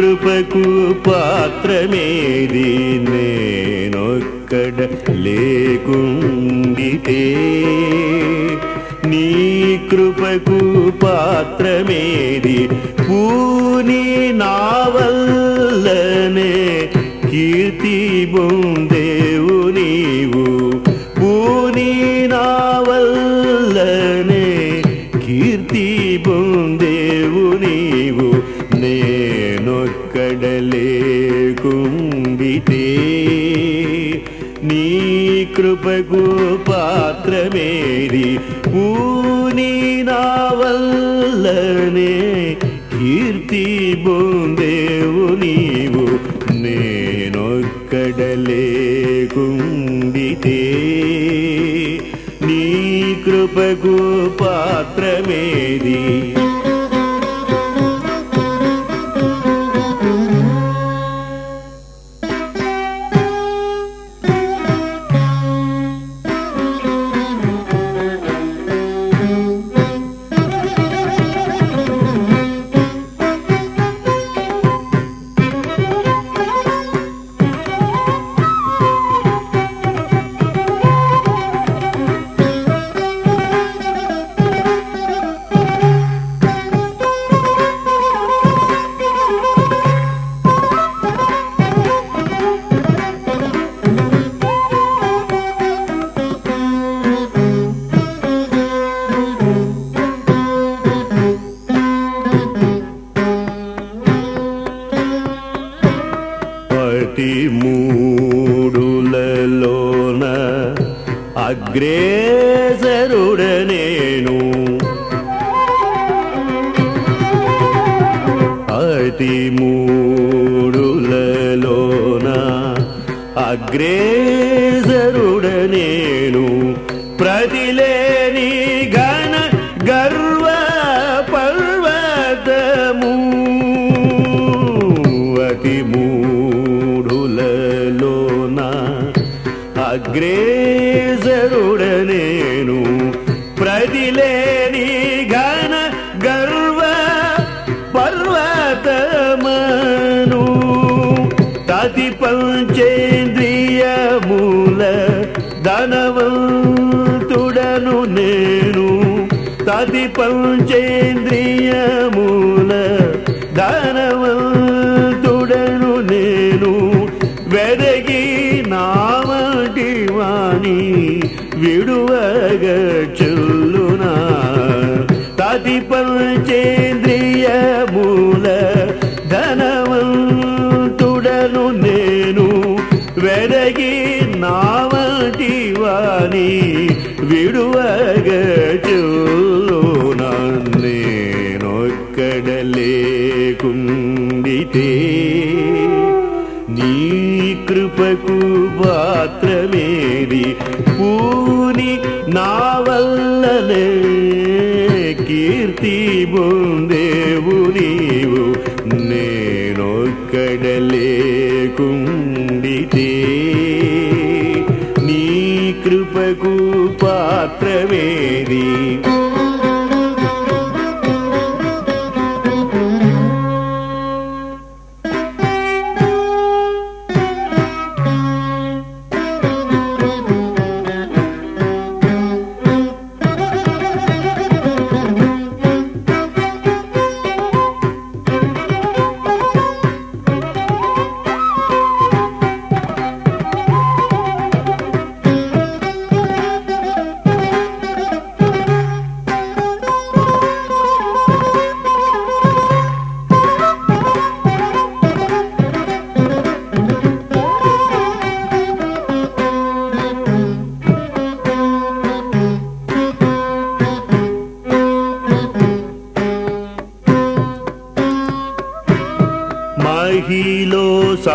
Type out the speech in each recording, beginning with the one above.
కృపకు పాత్రమేది నేనొక్కడ లేకుండితే. నీ కృపకు పాత్రమేది పూని నా వల్లనే కీర్తి బొందేవు కృపకు పాత్రమేది పూని నా వల్లనే కీర్తి బొందేవు నీవు నేనొక్కడలేకుండితే నీ కృపకు పాత్రమేది ప్రతి మూడులలోన అగ్రేసరుడ నేను ప్రతిలేని ఘన గర్వ పర్వతము. అతి మూఢులలోన అగ్రేసరుడ అతి పంచేంద్రియమూల ధనవంతుడను నేను వెదగి నామటి వాణి విడువగ చెల్లునా. తది పంచేంద్రియమూల ధనవంతుడను నేను వెదగి నామటి వాణి విడువగ చెల్లునా. నేనొక్కడలేకుండితే నీ కృపకు పాత్రమేది పూని నా వల్లనే కీర్తి బొందేవు నీవు. నేనొక్కడలేకుండితే నీ కృపకు పాత్రమేది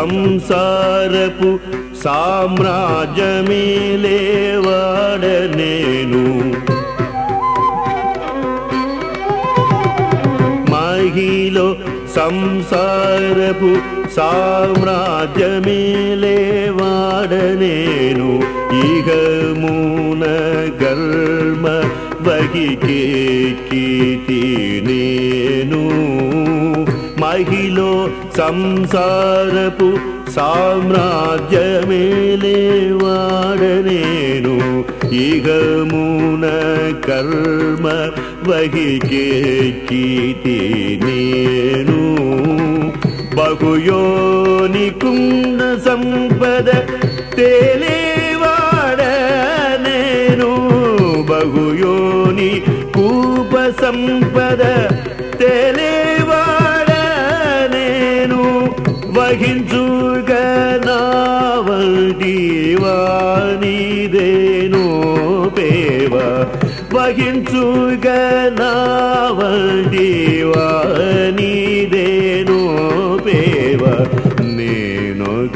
మహిలో సంసారపు సామ్రాజ్యమేలేవాడ నేను. మహిలో సంసారపు సామ్రాజ్యమేలేవాడ నేను. ఇహమున గర్మ వగికే కీర్తి నేను. మహిలో సంసారపు సామ్రాజ్యమేలేవాడనేను ఇగమున కర్మ వహికేకితి నేను. బహుయోని కుంద సంపద తేలేవాడ నేను. బహుయోని కూప సంపద వహించుగనావీవానిదేనో పేవ? వహించుగనావీవానిదేనో పేవ? నేనొక్కడలేకుండిదే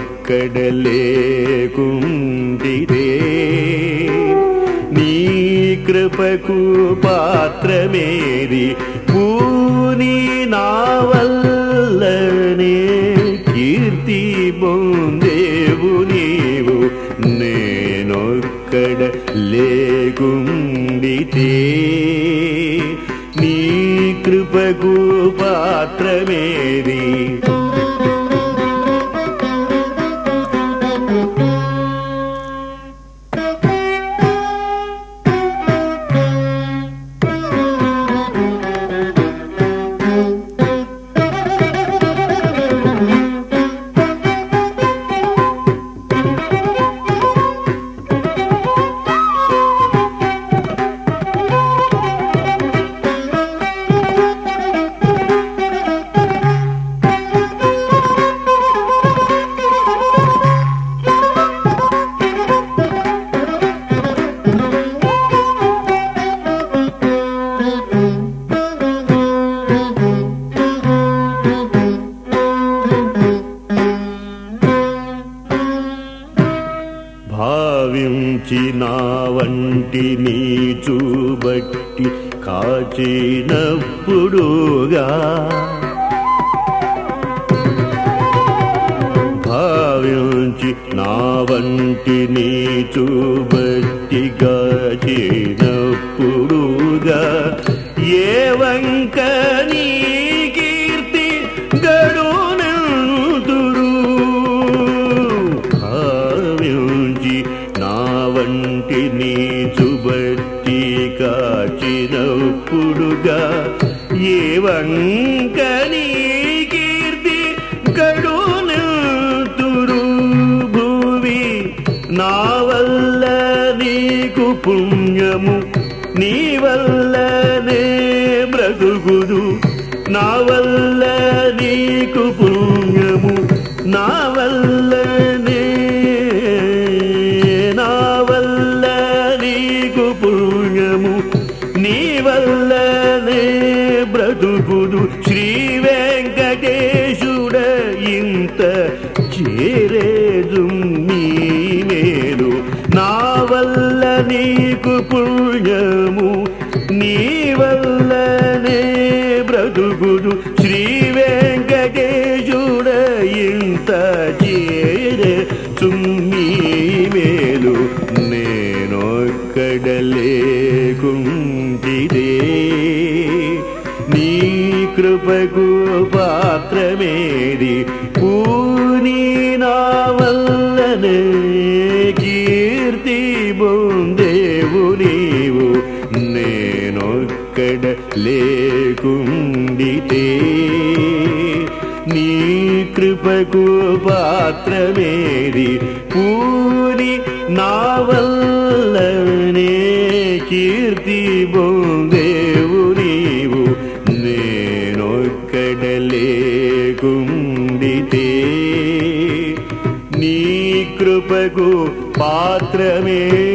నీ కృపకు పాత్రమేది. పూని నావల్లనే కీర్తి బొందేవు లేకుండితే నీ కృపకు పాత్రమేది కాచినప్పుడుగా భావించి నా వంటి నీ చూబట్టి కాచినప్పుడుగా ఏ వంక పుణ్యము నీ వల్లనే బ్రతుకుదు. నా వల్ల నీకు పుణ్యము నా వల్లనే నా వల్ల నీకు పుణ్యము నీ వల్లనే బ్రతుకుదు. శ్రీవే పాత్రమేది పూని నా వల్లనే కీర్తి బొందేవు నీవు నేనొక్కడ లేకుండితే నీ కృపకు పాత్రమేది పూని నా వల్లనే కీర్తి బొందేవు నీ కృపకు పాత్రమే